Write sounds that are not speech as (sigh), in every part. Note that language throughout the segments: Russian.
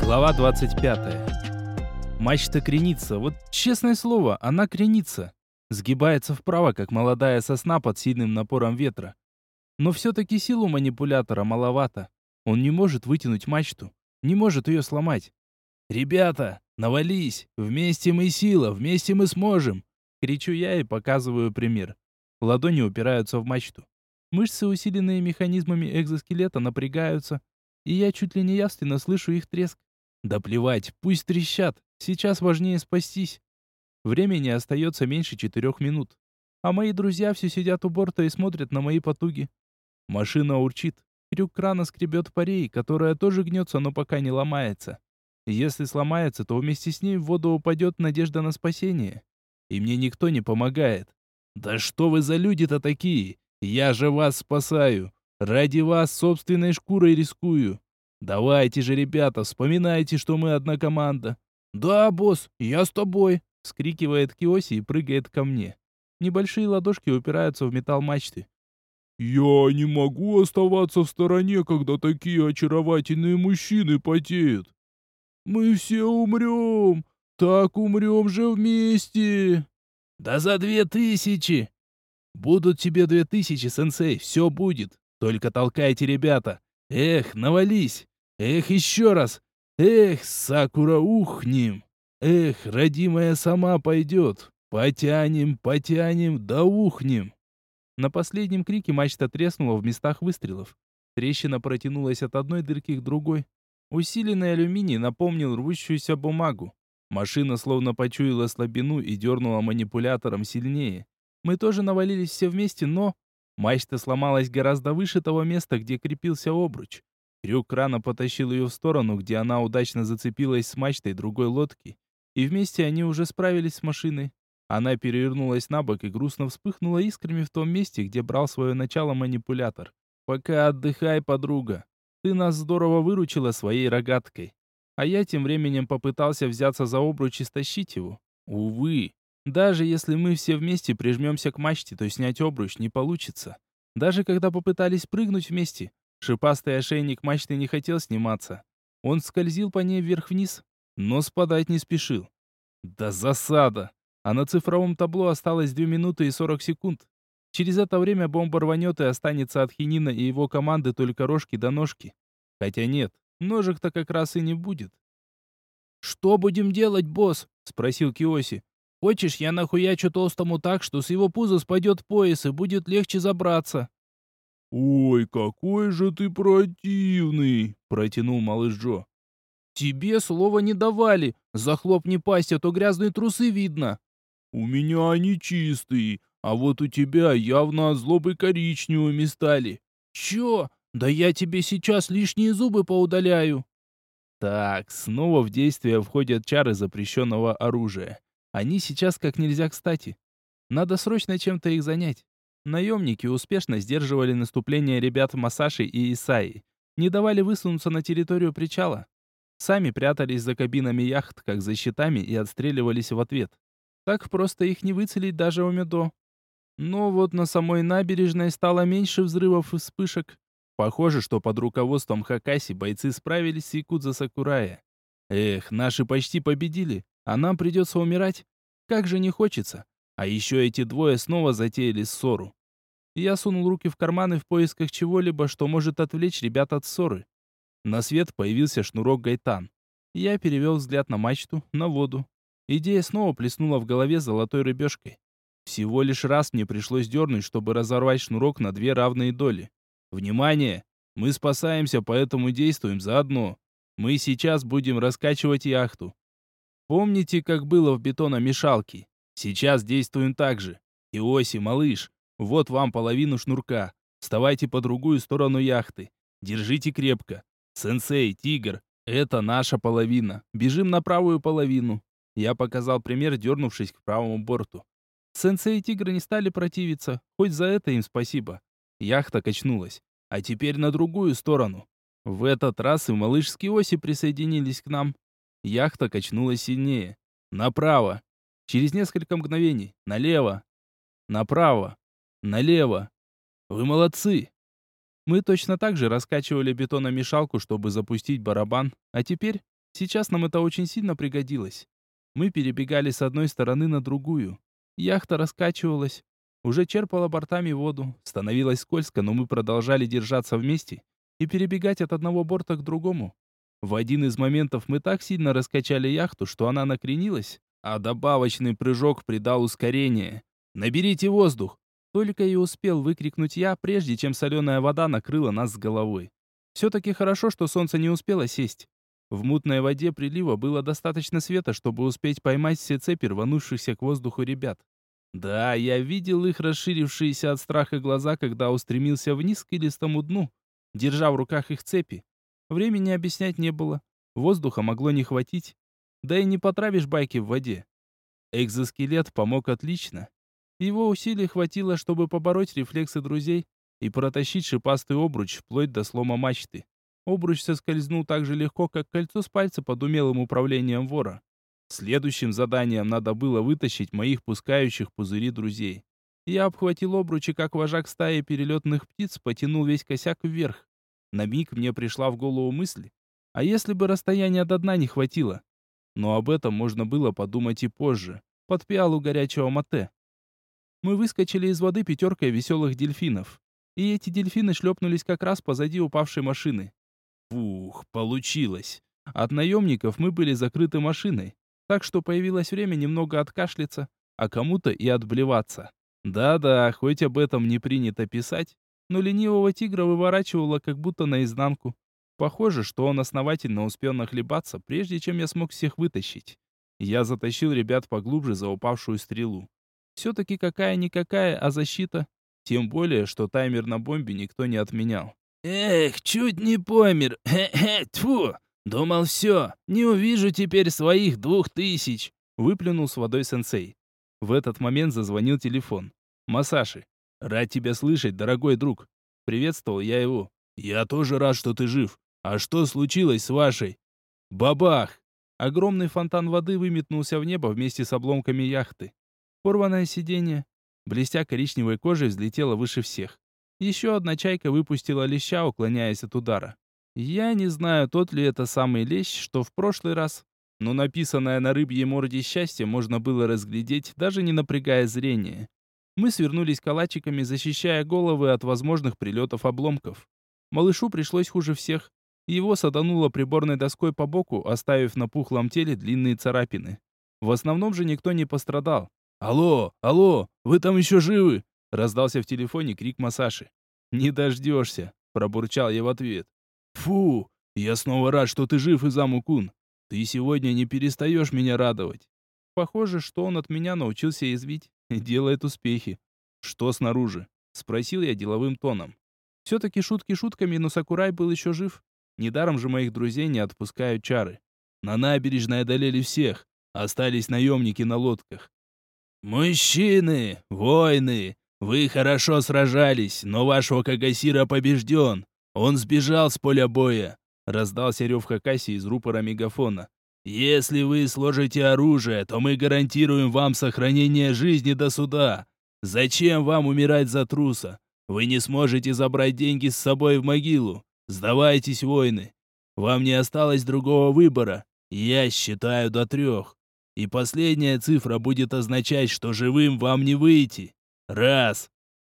Глава 25. Мачта кренится. Вот честное слово, она кренится. Сгибается вправо, как молодая сосна под сильным напором ветра. Но все-таки силу манипулятора маловато. Он не может вытянуть мачту, не может ее сломать. «Ребята, навались! Вместе мы сила, вместе мы сможем!» Кричу я и показываю пример. Ладони упираются в мачту. Мышцы, усиленные механизмами экзоскелета, напрягаются, и я чуть ли не явственно слышу их треск. Да плевать, пусть трещат, сейчас важнее спастись. Времени остается меньше четырех минут. А мои друзья все сидят у борта и смотрят на мои потуги. Машина урчит. Крюк крана скребет парей, которая тоже гнется, но пока не ломается. Если сломается, то вместе с ней в воду упадет надежда на спасение. И мне никто не помогает. Да что вы за люди-то такие? Я же вас спасаю. Ради вас собственной шкурой рискую. Давайте же, ребята, вспоминайте, что мы одна команда. Да, босс, я с тобой, скрикивает Киоси и прыгает ко мне. Небольшие ладошки упираются в металл мачты. «Я не могу оставаться в стороне, когда такие очаровательные мужчины потеют. Мы все умрем, так умрем же вместе!» «Да за две тысячи!» «Будут тебе две тысячи, сенсей, все будет. Только толкайте, ребята. Эх, навались! Эх, еще раз! Эх, Сакура, ухнем! Эх, родимая сама пойдет! Потянем, потянем, да ухнем!» На последнем крике мачта треснула в местах выстрелов. Трещина протянулась от одной дырки к другой. Усиленный алюминий напомнил рвущуюся бумагу. Машина словно почуяла слабину и дернула манипулятором сильнее. Мы тоже навалились все вместе, но... Мачта сломалась гораздо выше того места, где крепился обруч. Крюк крана потащил ее в сторону, где она удачно зацепилась с мачтой другой лодки. И вместе они уже справились с машиной. Она перевернулась на бок и грустно вспыхнула искрами в том месте, где брал свое начало манипулятор. «Пока отдыхай, подруга. Ты нас здорово выручила своей рогаткой». А я тем временем попытался взяться за обруч и стащить его. Увы, даже если мы все вместе прижмемся к мачте, то снять обруч не получится. Даже когда попытались прыгнуть вместе, шипастый ошейник мачты не хотел сниматься. Он скользил по ней вверх-вниз, но спадать не спешил. Да засада! А на цифровом табло осталось 2 минуты и 40 секунд. Через это время бомба рванет и останется от Хинина и его команды только рожки до ножки. Хотя нет, ножек-то как раз и не будет. «Что будем делать, босс?» — спросил Киоси. Хочешь, я нахуячу толстому так, что с его пуза спадет пояс и будет легче забраться?» «Ой, какой же ты противный!» — протянул малыш Джо. «Тебе слова не давали. Захлопни пасть, а то грязные трусы видно». «У меня они чистые, а вот у тебя явно от злобы коричневыми стали». «Чё? Да я тебе сейчас лишние зубы поудаляю». Так, снова в действие входят чары запрещенного оружия. Они сейчас как нельзя кстати. Надо срочно чем-то их занять. Наемники успешно сдерживали наступление ребят Масаши и Исаи. Не давали высунуться на территорию причала. Сами прятались за кабинами яхт, как за щитами, и отстреливались в ответ. Так просто их не выцелить даже у Медо. Но вот на самой набережной стало меньше взрывов и вспышек. Похоже, что под руководством Хакаси бойцы справились с Якудза Сакурая. Эх, наши почти победили, а нам придется умирать. Как же не хочется. А еще эти двое снова затеяли ссору. Я сунул руки в карманы в поисках чего-либо, что может отвлечь ребят от ссоры. На свет появился шнурок гайтан. Я перевел взгляд на мачту, на воду. Идея снова плеснула в голове золотой рыбешкой. Всего лишь раз мне пришлось дернуть, чтобы разорвать шнурок на две равные доли. Внимание! Мы спасаемся, поэтому действуем заодно. Мы сейчас будем раскачивать яхту. Помните, как было в бетономешалке? Сейчас действуем так же. Иоси, малыш, вот вам половину шнурка. Вставайте по другую сторону яхты. Держите крепко. Сенсей, тигр, это наша половина. Бежим на правую половину. Я показал пример, дернувшись к правому борту. Сенсей и тигр не стали противиться, хоть за это им спасибо. Яхта качнулась. А теперь на другую сторону. В этот раз и малыш с Киоси присоединились к нам. Яхта качнулась сильнее. Направо. Через несколько мгновений. Налево. Направо. Налево. Вы молодцы. Мы точно так же раскачивали бетономешалку, чтобы запустить барабан, а теперь, сейчас нам это очень сильно пригодилось. Мы перебегали с одной стороны на другую. Яхта раскачивалась, уже черпала бортами воду, становилось скользко, но мы продолжали держаться вместе и перебегать от одного борта к другому. В один из моментов мы так сильно раскачали яхту, что она накренилась, а добавочный прыжок придал ускорение. «Наберите воздух!» Только и успел выкрикнуть я, прежде чем соленая вода накрыла нас с головой. Все-таки хорошо, что солнце не успело сесть. В мутной воде прилива было достаточно света, чтобы успеть поймать все цепи рванувшихся к воздуху ребят. Да, я видел их расширившиеся от страха глаза, когда устремился вниз к илистому дну, держа в руках их цепи. Времени объяснять не было. Воздуха могло не хватить. Да и не потравишь байки в воде. Экзоскелет помог отлично. Его усилий хватило, чтобы побороть рефлексы друзей и протащить шипастый обруч вплоть до слома мачты. Обруч соскользнул так же легко, как кольцо с пальца под умелым управлением вора. Следующим заданием надо было вытащить моих пускающих пузыри друзей. Я обхватил обруч и, как вожак стаи перелетных птиц, потянул весь косяк вверх. На миг мне пришла в голову мысль, а если бы расстояния до дна не хватило? Но об этом можно было подумать и позже, под пиалу горячего мате. Мы выскочили из воды пятеркой веселых дельфинов. И эти дельфины шлепнулись как раз позади упавшей машины. Фух, получилось. От наемников мы были закрыты машиной, так что появилось время немного откашляться, а кому-то и отблеваться. Да-да, хоть об этом не принято писать, но ленивого тигра выворачивало как будто наизнанку. Похоже, что он основательно успел нахлебаться, прежде чем я смог всех вытащить. Я затащил ребят поглубже за упавшую стрелу. Все-таки какая-никакая, а защита. Тем более, что таймер на бомбе никто не отменял. «Эх, чуть не помер! (laughs) Хе-хе, тьфу! Думал, все, не увижу теперь своих двух тысяч!» Выплюнул с водой сенсей. В этот момент зазвонил телефон. «Масаши, рад тебя слышать, дорогой друг!» Приветствовал я его. «Я тоже рад, что ты жив. А что случилось с вашей?» «Бабах!» Огромный фонтан воды выметнулся в небо вместе с обломками яхты. Порванное сиденье, блестя коричневой кожей, взлетело выше всех. Еще одна чайка выпустила леща, уклоняясь от удара. Я не знаю, тот ли это самый лещ, что в прошлый раз, но написанное на рыбьей морде счастье можно было разглядеть, даже не напрягая зрение. Мы свернулись калачиками, защищая головы от возможных прилетов обломков. Малышу пришлось хуже всех. Его садануло приборной доской по боку, оставив на пухлом теле длинные царапины. В основном же никто не пострадал. «Алло, алло, вы там еще живы?» Раздался в телефоне крик Масаши. «Не дождешься», — пробурчал я в ответ. «Фу, я снова рад, что ты жив, Изаму-кун. Ты сегодня не перестаешь меня радовать». Похоже, что он от меня научился извить. Делает успехи. «Что снаружи?» — спросил я деловым тоном. Все-таки шутки шутками, но Сакурай был еще жив. Недаром же моих друзей не отпускают чары. На набережной одолели всех. Остались наемники на лодках. «Мужчины, воины, вы хорошо сражались, но ваш Окагасира побежден. Он сбежал с поля боя. Раздался рев Хакаси из рупора мегафона. Если вы сложите оружие, то мы гарантируем вам сохранение жизни до суда. Зачем вам умирать за труса? Вы не сможете забрать деньги с собой в могилу. Сдавайтесь, воины. Вам не осталось другого выбора. Я считаю до трех. И последняя цифра будет означать, что живым вам не выйти. Раз.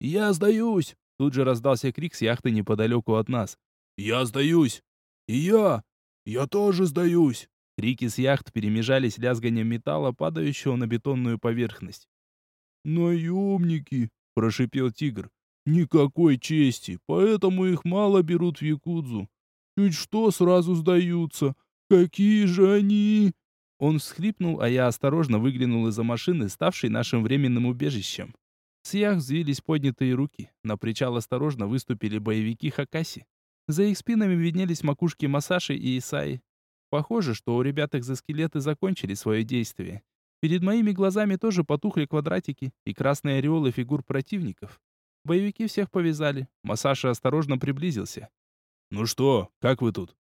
Я сдаюсь. Тут же раздался крик с яхты неподалеку от нас. Я сдаюсь. И я. Я тоже сдаюсь. Крики с яхт перемежались лязганием металла, падающего на бетонную поверхность. «Наемники!» – прошипел тигр. «Никакой чести, поэтому их мало берут в Якудзу. Чуть что сразу сдаются. Какие же они!» Он всхлипнул, а я осторожно выглянул из-за машины, ставшей нашим временным убежищем. С яхт взвились поднятые руки. На причал осторожно выступили боевики Хакаси. За их спинами виднелись макушки Масаши и Исаи. Похоже, что у ребят экзоскелеты закончили свое действие. Перед моими глазами тоже потухли квадратики и красные ореолы фигур противников. Боевики всех повязали. Масаши осторожно приблизился. «Ну что, как вы тут?»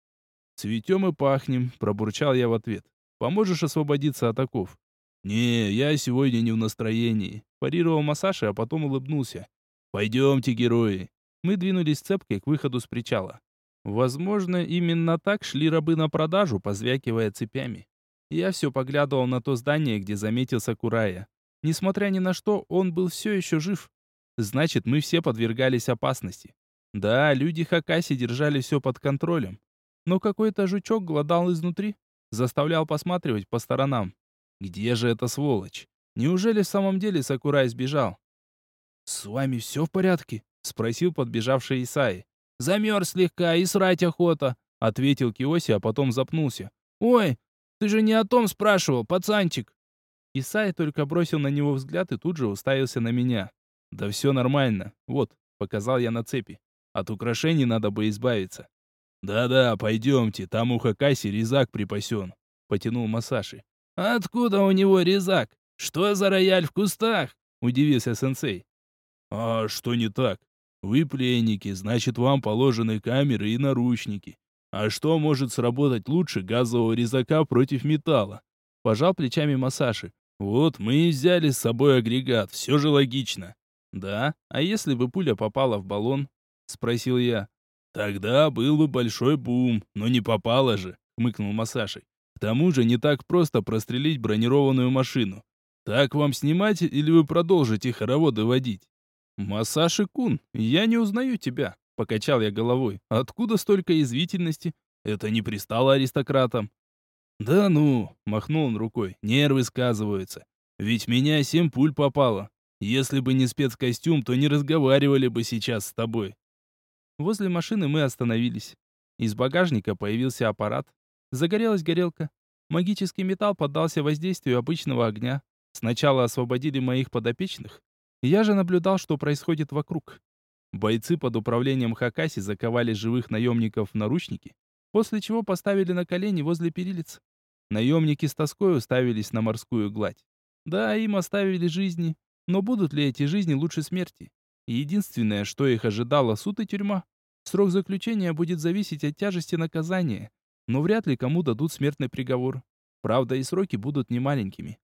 «Цветем и пахнем», — пробурчал я в ответ. «Поможешь освободиться от оков?» «Не, я сегодня не в настроении», — парировал Масаши, а потом улыбнулся. «Пойдемте, герои. Мы двинулись цепкой к выходу с причала. Возможно, именно так шли рабы на продажу, позвякивая цепями. Я все поглядывал на то здание, где заметил Сакурая. Несмотря ни на что, он был все еще жив. Значит, мы все подвергались опасности. Да, люди Хакаси держали все под контролем. Но какой-то жучок глодал изнутри, заставлял посматривать по сторонам. Где же эта сволочь? Неужели в самом деле Сакурай сбежал? «С вами все в порядке?» — спросил подбежавший Исаи. «Замерз слегка и срать охота», — ответил Киоси, а потом запнулся. «Ой, ты же не о том спрашивал, пацанчик!» Исай только бросил на него взгляд и тут же уставился на меня. «Да все нормально. Вот», — показал я на цепи. «От украшений надо бы избавиться». «Да-да, пойдемте, там у Хакаси резак припасен», — потянул Масаши. «Откуда у него резак? Что за рояль в кустах?» — удивился сенсей. «А что не так? Вы пленники, значит, вам положены камеры и наручники. А что может сработать лучше газового резака против металла? Пожал плечами Масаши. Вот мы и взяли с собой агрегат, все же логично. Да, а если бы пуля попала в баллон? Спросил я. Тогда был бы большой бум, но не попала же, хмыкнул Масаши. К тому же не так просто прострелить бронированную машину. Так вам снимать или вы продолжите хороводы водить? Масаши Кун, я не узнаю тебя. Покачал я головой. Откуда столько язвительности? Это не пристало аристократам. Да ну, махнул он рукой. Нервы сказываются. Ведь меня семь пуль попало. Если бы не спецкостюм, то не разговаривали бы сейчас с тобой. Возле машины мы остановились. Из багажника появился аппарат. Загорелась горелка. Магический металл поддался воздействию обычного огня. Сначала освободили моих подопечных. Я же наблюдал, что происходит вокруг. Бойцы под управлением Хакаси заковали живых наемников в наручники, после чего поставили на колени возле перилиц. Наемники с тоской уставились на морскую гладь. Да, им оставили жизни, но будут ли эти жизни лучше смерти? Единственное, что их ожидало, суд и тюрьма. Срок заключения будет зависеть от тяжести наказания, но вряд ли кому дадут смертный приговор. Правда, и сроки будут немаленькими.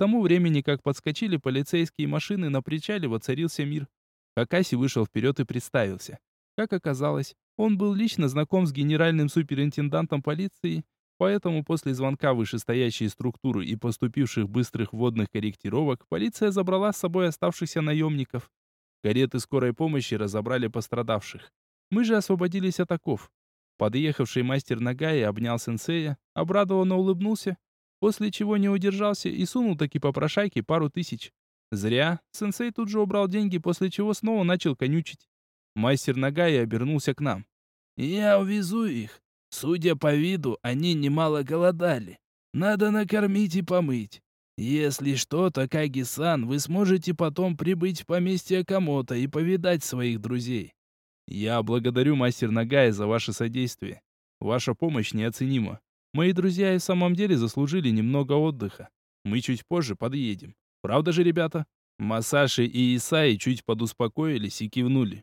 Тому времени, как подскочили полицейские машины, на причале воцарился мир. Хакаси вышел вперед и представился. Как оказалось, он был лично знаком с генеральным суперинтендантом полиции, поэтому после звонка вышестоящей структуры и поступивших быстрых вводных корректировок, полиция забрала с собой оставшихся наемников. Кареты скорой помощи разобрали пострадавших. Мы же освободились от оков. Подъехавший мастер Нагаи обнял сенсея, обрадованно улыбнулся, после чего не удержался и сунул таки по прошайке пару тысяч. Зря. Сенсей тут же убрал деньги, после чего снова начал конючить. Мастер Нагая обернулся к нам. «Я увезу их. Судя по виду, они немало голодали. Надо накормить и помыть. Если что, то Каги-сан, вы сможете потом прибыть в поместье Камото и повидать своих друзей». «Я благодарю мастер Нагая за ваше содействие. Ваша помощь неоценима. Мои друзья и в самом деле заслужили немного отдыха. Мы чуть позже подъедем. Правда же, ребята? Масаши и Исаи чуть подуспокоились и кивнули.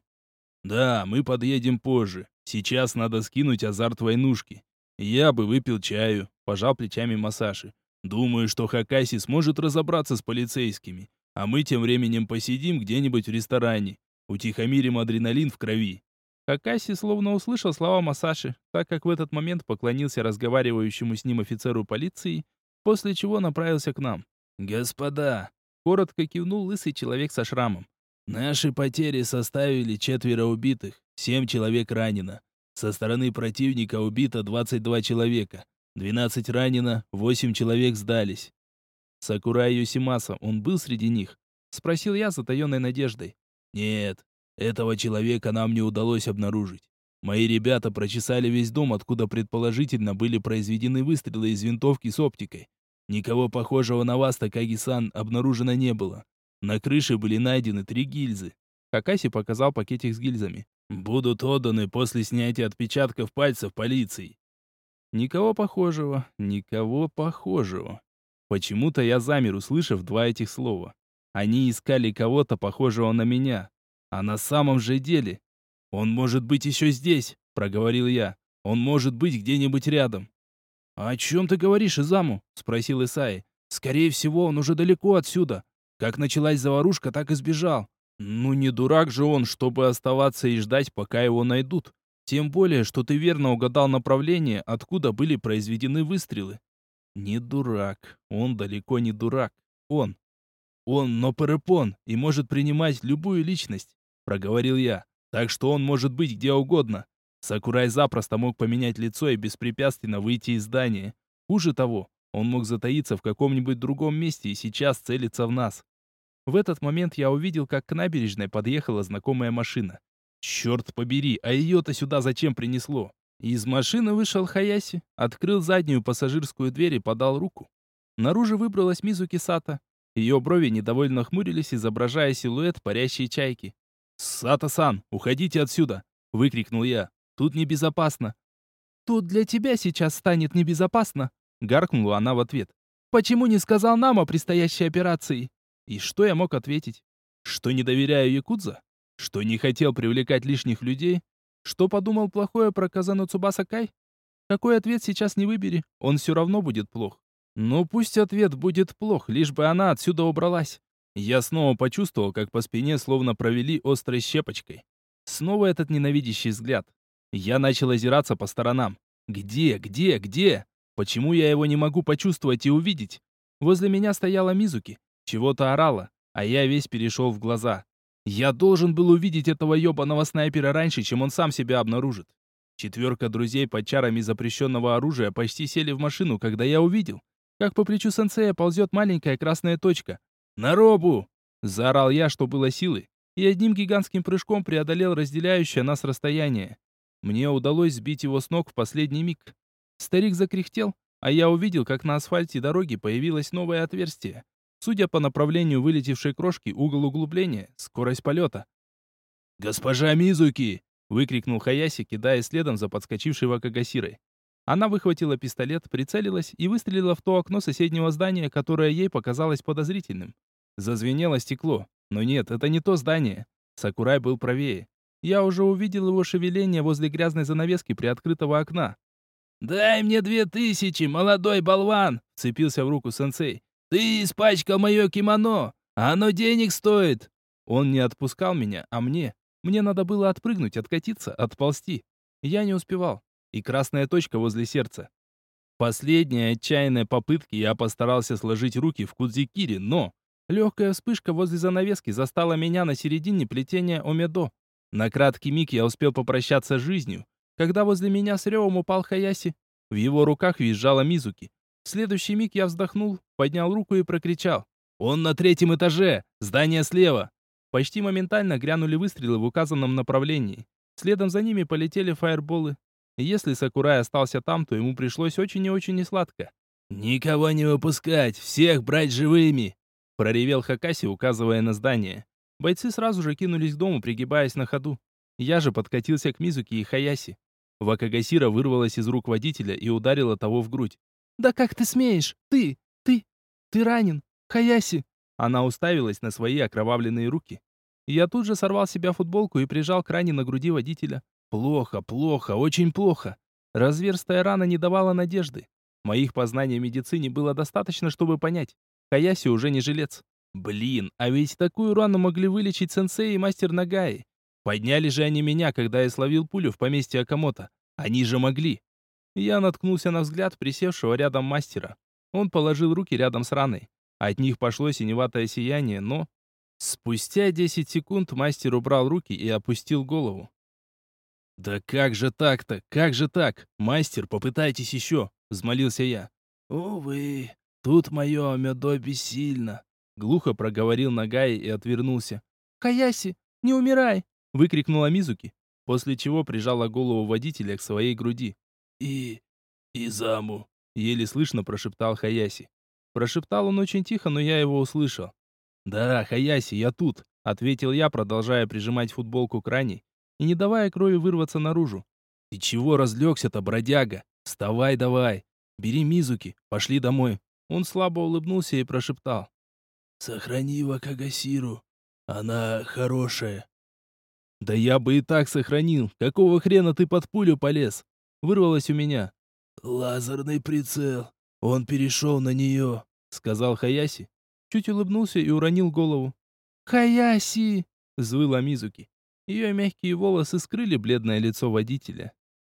Да, мы подъедем позже. Сейчас надо скинуть азарт войнушки. Я бы выпил чаю, пожал плечами Масаши. Думаю, что Хакаси сможет разобраться с полицейскими, а мы тем временем посидим где-нибудь в ресторане. Утихомирим адреналин в крови. Хакаси словно услышал слова Масаши, так как в этот момент поклонился разговаривающему с ним офицеру полиции, после чего направился к нам. «Господа!» — коротко кивнул лысый человек со шрамом. «Наши потери составили четверо убитых, семь человек ранено. Со стороны противника убито 22 человека, 12 ранено, 8 человек сдались». Сакурай Юсимаса, он был среди них? Спросил я с затаенной надеждой. «Нет, этого человека нам не удалось обнаружить. Мои ребята прочесали весь дом, откуда предположительно были произведены выстрелы из винтовки с оптикой. Никого похожего на вас, Такаги-сан, обнаружено не было. На крыше были найдены три гильзы. Хакаси показал пакетик с гильзами. Будут отданы после снятия отпечатков пальцев полиции. Никого похожего, никого похожего. Почему-то я замер, услышав два этих слова. Они искали кого-то похожего на меня. А на самом же деле... «Он может быть еще здесь», — проговорил я. «Он может быть где-нибудь рядом». «О чем ты говоришь, Изаму?» — спросил Исаи. «Скорее всего, он уже далеко отсюда. Как началась заварушка, так и сбежал. Ну не дурак же он, чтобы оставаться и ждать, пока его найдут. Тем более, что ты верно угадал направление, откуда были произведены выстрелы. Не дурак. Он далеко не дурак. Он. Он, но Перепон, и может принимать любую личность, проговорил я. Так что он может быть где угодно. Сакурай запросто мог поменять лицо и беспрепятственно выйти из здания. Хуже того, он мог затаиться в каком-нибудь другом месте и сейчас целиться в нас. В этот момент я увидел, как к набережной подъехала знакомая машина. Черт побери, а ее-то сюда зачем принесло? Из машины вышел Хаяси, открыл заднюю пассажирскую дверь и подал руку. Наружу выбралась Мизуки Сата. Ее брови недовольно хмурились, изображая силуэт парящей чайки. «Сата-сан, уходите отсюда!» — выкрикнул я. «Тут небезопасно!» «Тут для тебя сейчас станет небезопасно!» — гаркнула она в ответ. «Почему не сказал нам о предстоящей операции?» И что я мог ответить? Что не доверяю Якудза? Что не хотел привлекать лишних людей? Что подумал плохое про Казану Цубаса Кай? Какой ответ сейчас не выбери, он все равно будет плох. Но пусть ответ будет плох, лишь бы она отсюда убралась. Я снова почувствовал, как по спине словно провели острой щепочкой. Снова этот ненавидящий взгляд. Я начал озираться по сторонам. Где, где, где? Почему я его не могу почувствовать и увидеть? Возле меня стояла Мизуки, чего-то орала, а я весь перешел в глаза. Я должен был увидеть этого ёбаного снайпера раньше, чем он сам себя обнаружит. Четверка друзей под чарами запрещенного оружия почти сели в машину, когда я увидел, как по плечу сенсея ползет маленькая красная точка. «На робу!» — заорал я, что было силы, и одним гигантским прыжком преодолел разделяющее нас расстояние. Мне удалось сбить его с ног в последний миг. Старик закряхтел, а я увидел, как на асфальте дороги появилось новое отверстие. Судя по направлению вылетевшей крошки, угол углубления, скорость полета. «Госпожа Мизуки!» — выкрикнул Хаяси, кидая следом за подскочившей Вакагасирой. Она выхватила пистолет, прицелилась и выстрелила в то окно соседнего здания, которое ей показалось подозрительным. Зазвенело стекло. Но нет, это не то здание. Сакурай был правее. Я уже увидел его шевеление возле грязной занавески приоткрытого окна. «Дай мне две тысячи, молодой болван!» — вцепился в руку сенсей. «Ты испачкал мое кимоно! Оно денег стоит!» Он не отпускал меня, а мне. Мне надо было отпрыгнуть, откатиться, отползти. Я не успевал. И красная точка возле сердца. Последняя отчаянная попытка я постарался сложить руки в кудзикири, но... Легкая вспышка возле занавески застала меня на середине плетения омедо. На краткий миг я успел попрощаться с жизнью, когда возле меня с ревом упал Хаяси. В его руках визжала Мизуки. В следующий миг я вздохнул, поднял руку и прокричал. «Он на третьем этаже! Здание слева!» Почти моментально грянули выстрелы в указанном направлении. Следом за ними полетели фаерболы. Если Сакурай остался там, то ему пришлось очень и очень несладко. «Никого не выпускать! Всех брать живыми!» Проревел Хакаси, указывая на здание. Бойцы сразу же кинулись к дому, пригибаясь на ходу. Я же подкатился к Мизуки и Хаяси. Вакагасира вырвалась из рук водителя и ударила того в грудь. «Да как ты смеешь? Ты! Ты! Ты ранен! Хаяси!» Она уставилась на свои окровавленные руки. Я тут же сорвал себя футболку и прижал к ране на груди водителя. Плохо, плохо, очень плохо. Разверстая рана не давала надежды. Моих познаний медицине было достаточно, чтобы понять. Хаяси уже не жилец. Блин, а ведь такую рану могли вылечить сенсей и мастер Нагаи. Подняли же они меня, когда я словил пулю в поместье Акамото. Они же могли. Я наткнулся на взгляд присевшего рядом мастера. Он положил руки рядом с раной. От них пошло синеватое сияние, но... Спустя 10 секунд мастер убрал руки и опустил голову. «Да как же так-то? Как же так? Мастер, попытайтесь еще!» — взмолился я. «Увы, тут мое медо бессильно», — глухо проговорил Нагай и отвернулся. «Хаяси, не умирай!» — выкрикнула Мизуки, после чего прижала голову водителя к своей груди. «И... Изаму», — еле слышно прошептал Хаяси. Прошептал он очень тихо, но я его услышал. «Да, Хаяси, я тут», — ответил я, продолжая прижимать футболку к ране и не давая крови вырваться наружу. «Ты чего разлегся-то, бродяга? Вставай давай! Бери Мизуки, пошли домой!» Он слабо улыбнулся и прошептал. «Сохрани Вакагасиру, она хорошая». «Да я бы и так сохранил. Какого хрена ты под пулю полез? вырвалось у меня. «Лазерный прицел. Он перешел на нее», — сказал Хаяси. Чуть улыбнулся и уронил голову. «Хаяси!» взвыла Мизуки. Ее мягкие волосы скрыли бледное лицо водителя.